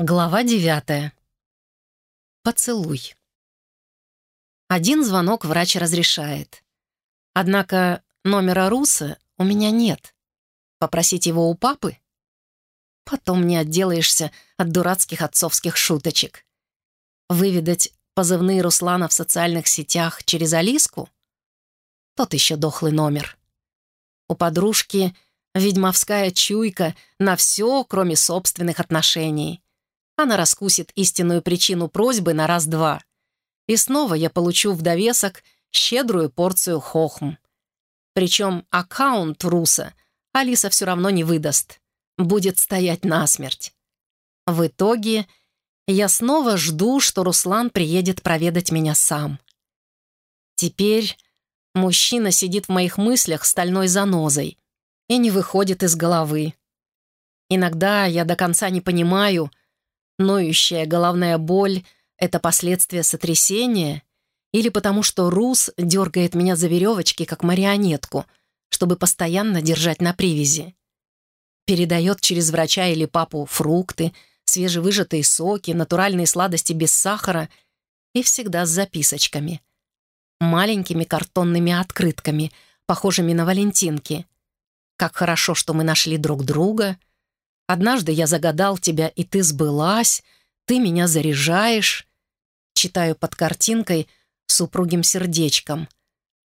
Глава девятая. Поцелуй. Один звонок врач разрешает. Однако номера Руса у меня нет. Попросить его у папы? Потом не отделаешься от дурацких отцовских шуточек. Выведать позывные Руслана в социальных сетях через Алиску? Тот еще дохлый номер. У подружки ведьмовская чуйка на все, кроме собственных отношений — она раскусит истинную причину просьбы на раз-два. И снова я получу в довесок щедрую порцию хохм. Причем аккаунт Руса Алиса все равно не выдаст. Будет стоять насмерть. В итоге я снова жду, что Руслан приедет проведать меня сам. Теперь мужчина сидит в моих мыслях стальной занозой и не выходит из головы. Иногда я до конца не понимаю, Ноющая головная боль — это последствия сотрясения? Или потому что Рус дергает меня за веревочки, как марионетку, чтобы постоянно держать на привязи? Передает через врача или папу фрукты, свежевыжатые соки, натуральные сладости без сахара и всегда с записочками. Маленькими картонными открытками, похожими на валентинки. Как хорошо, что мы нашли друг друга — Однажды я загадал тебя, и ты сбылась, ты меня заряжаешь. Читаю под картинкой с упругим сердечком.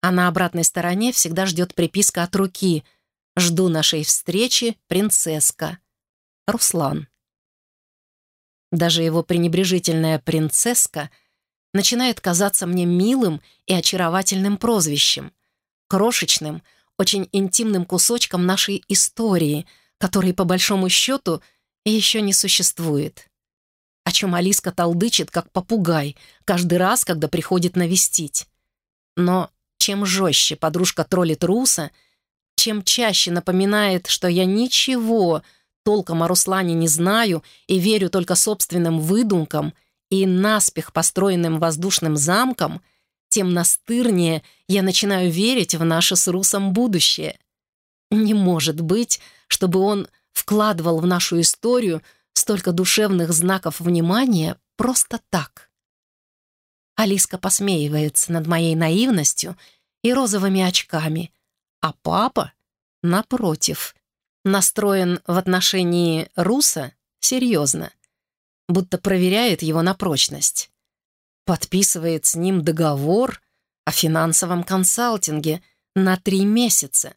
А на обратной стороне всегда ждет приписка от руки «Жду нашей встречи, принцесска». Руслан. Даже его пренебрежительная «принцесска» начинает казаться мне милым и очаровательным прозвищем, крошечным, очень интимным кусочком нашей истории — который, по большому счету, еще не существует. О чем Алиска толдычит, как попугай, каждый раз, когда приходит навестить. Но чем жестче подружка троллит Руса, чем чаще напоминает, что я ничего толком о Руслане не знаю и верю только собственным выдумкам и наспех построенным воздушным замкам, тем настырнее я начинаю верить в наше с Русом будущее. Не может быть, чтобы он вкладывал в нашу историю столько душевных знаков внимания просто так. Алиска посмеивается над моей наивностью и розовыми очками, а папа, напротив, настроен в отношении Руса серьезно, будто проверяет его на прочность. Подписывает с ним договор о финансовом консалтинге на три месяца,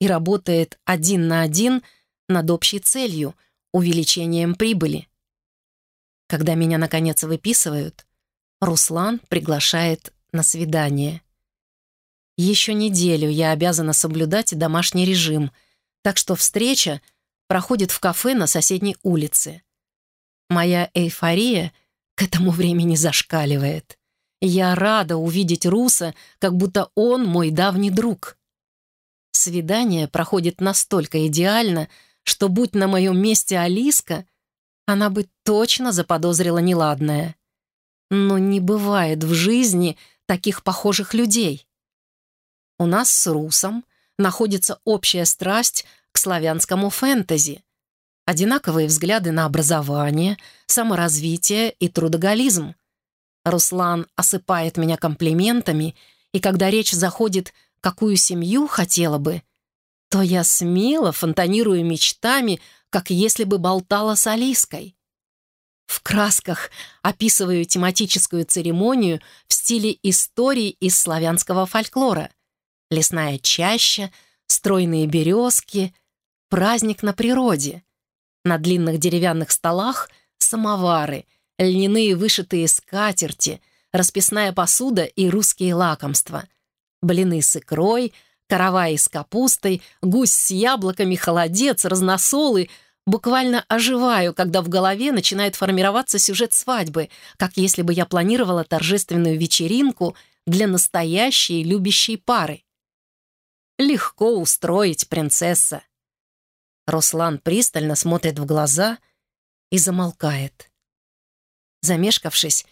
и работает один на один над общей целью — увеличением прибыли. Когда меня, наконец, выписывают, Руслан приглашает на свидание. Еще неделю я обязана соблюдать домашний режим, так что встреча проходит в кафе на соседней улице. Моя эйфория к этому времени зашкаливает. Я рада увидеть Руса, как будто он мой давний друг. Свидание проходит настолько идеально, что, будь на моем месте Алиска, она бы точно заподозрила неладное. Но не бывает в жизни таких похожих людей. У нас с Русом находится общая страсть к славянскому фэнтези, одинаковые взгляды на образование, саморазвитие и трудоголизм. Руслан осыпает меня комплиментами, и когда речь заходит какую семью хотела бы, то я смело фонтанирую мечтами, как если бы болтала с Алиской. В красках описываю тематическую церемонию в стиле истории из славянского фольклора. Лесная чаща, стройные березки, праздник на природе. На длинных деревянных столах самовары, льняные вышитые скатерти, расписная посуда и русские лакомства — блины с икрой, каравай с капустой, гусь с яблоками, холодец, разносолы. Буквально оживаю, когда в голове начинает формироваться сюжет свадьбы, как если бы я планировала торжественную вечеринку для настоящей любящей пары. Легко устроить, принцесса. Руслан пристально смотрит в глаза и замолкает. Замешкавшись,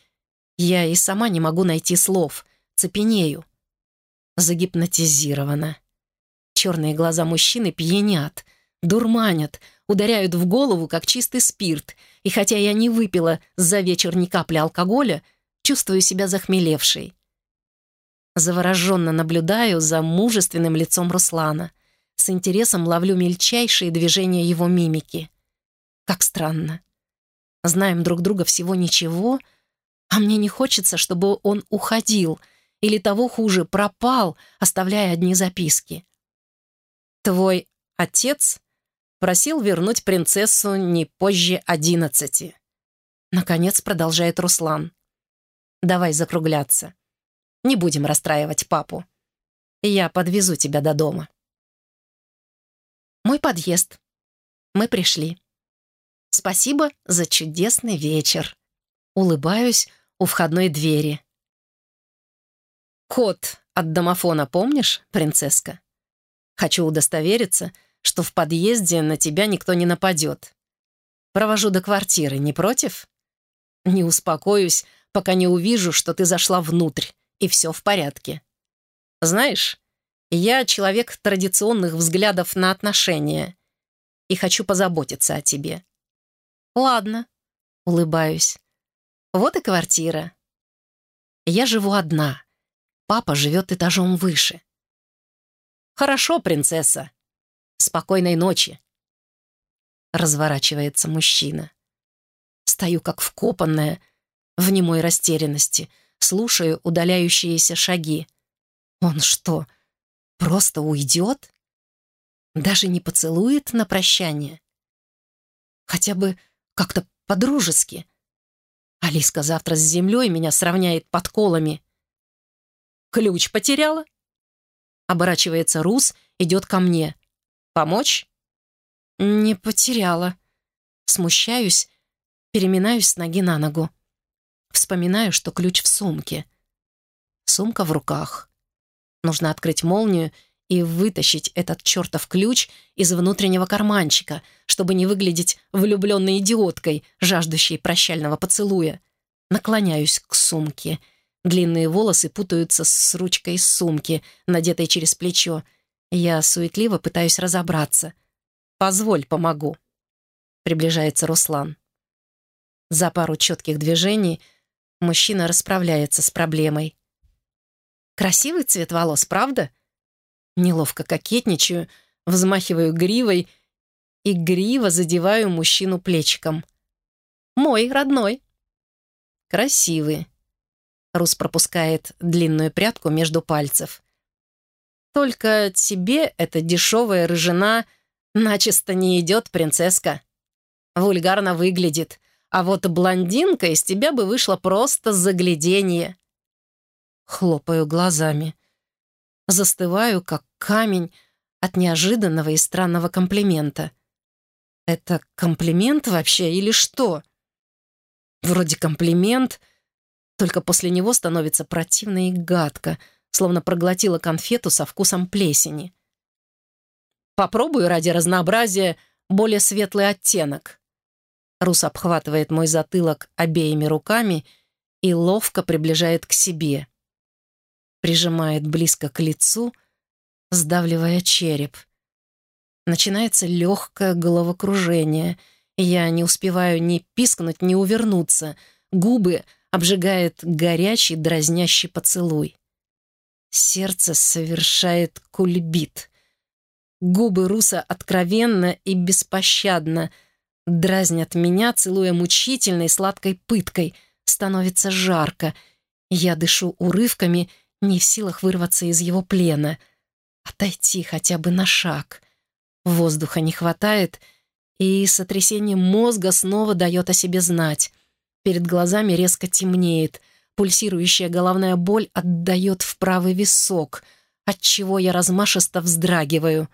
я и сама не могу найти слов, цепенею загипнотизирована. Черные глаза мужчины пьянят, дурманят, ударяют в голову, как чистый спирт, и хотя я не выпила за вечер ни капли алкоголя, чувствую себя захмелевшей. Завороженно наблюдаю за мужественным лицом Руслана. С интересом ловлю мельчайшие движения его мимики. Как странно. Знаем друг друга всего ничего, а мне не хочется, чтобы он уходил или того хуже, пропал, оставляя одни записки. Твой отец просил вернуть принцессу не позже одиннадцати. Наконец продолжает Руслан. Давай закругляться. Не будем расстраивать папу. Я подвезу тебя до дома. Мой подъезд. Мы пришли. Спасибо за чудесный вечер. Улыбаюсь у входной двери. Код от домофона помнишь, принцесска? Хочу удостовериться, что в подъезде на тебя никто не нападет. Провожу до квартиры, не против? Не успокоюсь, пока не увижу, что ты зашла внутрь, и все в порядке. Знаешь, я человек традиционных взглядов на отношения и хочу позаботиться о тебе. Ладно, улыбаюсь. Вот и квартира. Я живу одна. Папа живет этажом выше. Хорошо, принцесса. Спокойной ночи. Разворачивается мужчина. Стою как вкопанная, в немой растерянности, слушаю удаляющиеся шаги. Он что, просто уйдет? Даже не поцелует на прощание? Хотя бы как-то по-дружески. Алиска завтра с землей меня сравняет подколами. «Ключ потеряла?» Оборачивается Рус, идет ко мне. «Помочь?» «Не потеряла». Смущаюсь, переминаюсь с ноги на ногу. Вспоминаю, что ключ в сумке. Сумка в руках. Нужно открыть молнию и вытащить этот чертов ключ из внутреннего карманчика, чтобы не выглядеть влюбленной идиоткой, жаждущей прощального поцелуя. Наклоняюсь к сумке. Длинные волосы путаются с ручкой сумки, надетой через плечо. Я суетливо пытаюсь разобраться. «Позволь, помогу». Приближается Руслан. За пару четких движений мужчина расправляется с проблемой. «Красивый цвет волос, правда?» Неловко кокетничаю, взмахиваю гривой и гриво задеваю мужчину плечиком. «Мой, родной». «Красивый». Рус пропускает длинную прядку между пальцев. «Только тебе эта дешевая рыжина начисто не идет, принцесска. Вульгарно выглядит, а вот блондинка из тебя бы вышла просто загляденье». Хлопаю глазами. Застываю, как камень от неожиданного и странного комплимента. Это комплимент вообще или что? Вроде комплимент, только после него становится противно и гадко, словно проглотила конфету со вкусом плесени. Попробую ради разнообразия более светлый оттенок. Рус обхватывает мой затылок обеими руками и ловко приближает к себе. Прижимает близко к лицу — сдавливая череп. Начинается легкое головокружение. Я не успеваю ни пискнуть, ни увернуться. Губы обжигает горячий, дразнящий поцелуй. Сердце совершает кульбит. Губы Руса откровенно и беспощадно дразнят меня, целуя мучительной сладкой пыткой. Становится жарко. Я дышу урывками, не в силах вырваться из его плена — Отойти хотя бы на шаг. Воздуха не хватает, и сотрясение мозга снова дает о себе знать. Перед глазами резко темнеет, пульсирующая головная боль отдает в правый висок, отчего я размашисто вздрагиваю.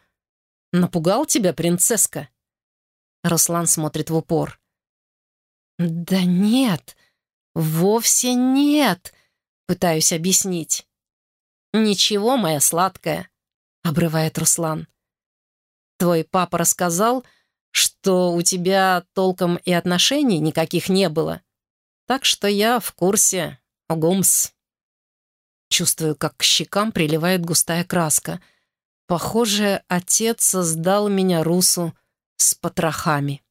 «Напугал тебя, принцесска?» Руслан смотрит в упор. «Да нет, вовсе нет», — пытаюсь объяснить. «Ничего, моя сладкая, обрывает Руслан. «Твой папа рассказал, что у тебя толком и отношений никаких не было. Так что я в курсе, гумс». Чувствую, как к щекам приливает густая краска. Похоже, отец создал меня Русу с потрохами.